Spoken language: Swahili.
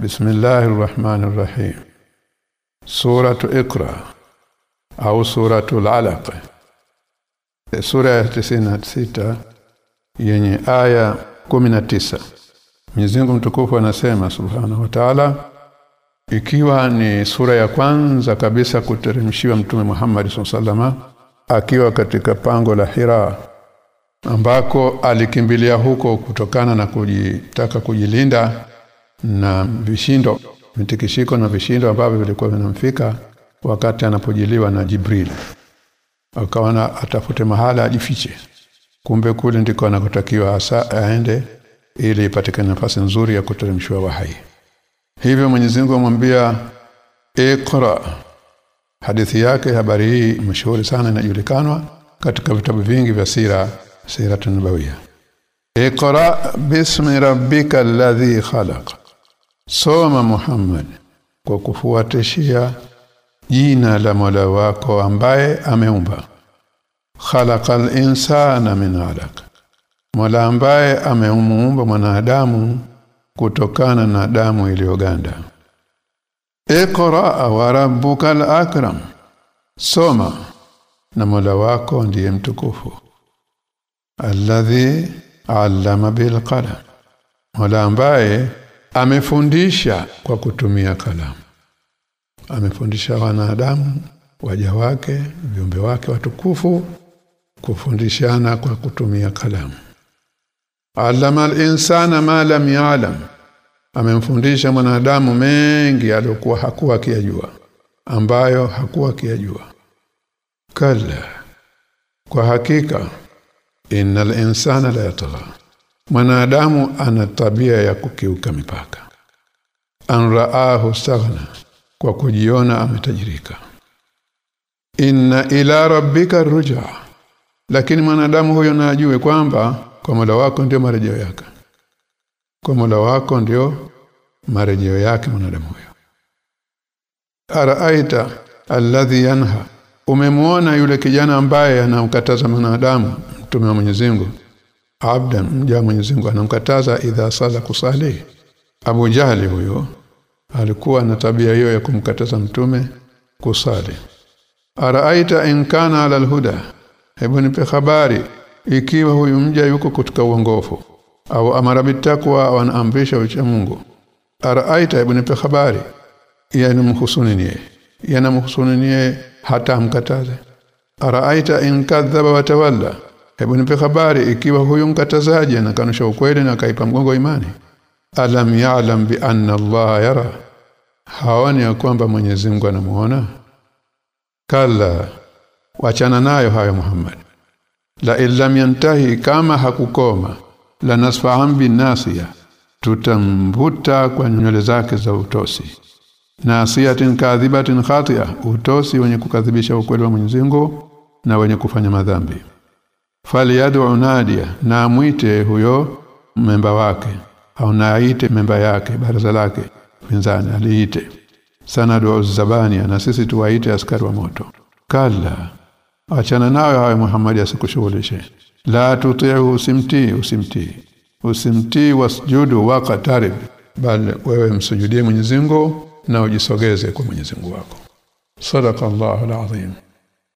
Bismillahir Rahmanir Rahim Suratu Iqra au Suratul Alaq. Sura ya 96 yenye aya 19 Mwenyezi mtukufu anasema Subhanahu wa Ta'ala ikiwa ni sura ya kwanza kabisa kuteremshiwa mtume Muhammad SAW akiwa katika pango la Hira ambako alikimbilia huko kutokana na kujitaka kujilinda na vishindo mitikishiko na vishindo ambavyo vilikuwa vinamfika wakati anapojiliwa na Jibril. Akaona atafute mahala ajifiche. Kumbe kule ndiko anakotakiwa hasa aende ili ipatikane nafasi nzuri ya kuteremshwa wahai. Hivyo Mwenyezi Mungu amwambia Iqra. Hadithi yake habari hii mashuhuri sana inajulikanwa katika vitabu vingi vya sira sira tunabawia Iqra bismi rabbika alladhi khalaq Soma Muhammad kwa kufuatishia jina la Mola wako ambaye ameumba. Khalaqal insana min 'alaq Mola ambaye ameumuumba mwanadamu kutokana na damu iliyoganda. Iqra wa rabbukal akram Soma na Mola wako ndiye mtukufu. Alladhi 'allama bil qalam Mola ambaye amefundisha kwa kutumia kalamu. Amefundisha wanadamu waja wake viumbe wake watukufu kufundishana kwa kutumia kalamu. Alama al-insana ma lam ya'lam. Amemfundisha mwanadamu mengi aliyokuwa hakuwa akiyajua ambayo hakuwa akiyajua. Kala kwa hakika innal insana la yatgha mwanadamu ana tabia ya kukiuka mipaka. Anraahu staghna kwa kujiona ametajirika. Inna ila rabbika ruja lakini mwanadamu huyo na ajue kwamba kwa Mola wako ndio marejeo yake. Kwa Mola wako ndio marejeo yake mwanadamu huyo. Araaita alladhi yanha umemuona yule kijana ambaye anamkataza mwanadamu mtume wa Mwenyezi Mungu abdan mja Mwenyezi Mungu anamkataza idha sala kusali. Abu Jahali huyo alikuwa na tabia hiyo ya kumkataza mtume kusali. Araaita in kana ala alhuda? Hebu nipe habari ikiwa huyu mja yuko katika uongofu au amara bitakwa au ucha Mungu. Araaita hebu nipe habari yanamhusuni niye yanamhusuni niye hata amkataze. Araaita in kadhaba wa tawalla hebu nipe habari ikiwa huyu mkatazaji anakanusha ukweli na kaipa mgongo imani? Alam ya'lam bi anna Allah yara? Haoni ya kwamba Mwenyezi Mungu anamuona? Kala wachana nayo hayo Muhammad. La illam yantahi kama hakukoma la nasfa'an bin nasiya tutamvuta kwa nywele zake za utosi. Nasiyatin kadhibatin khatia utosi wenye kukadhibisha ukweli wa Mwenyezi na wenye kufanya madhambi faliyad'u nadia na amwite huyo memba wake au naite memba yake baraza lake pinzani aliite. Sanadu zabani na sisi tuwaite askari wa moto. Kala achana nayo hayo Muhammad asikushughulishe. La tuti'u usimtii usimtii. Usimtii wasjudu waqtarib bal wewe msujudie Mwenyezi na ujisogeze kwa Mwenyezi wako. Sadaqa Allahu al-Azim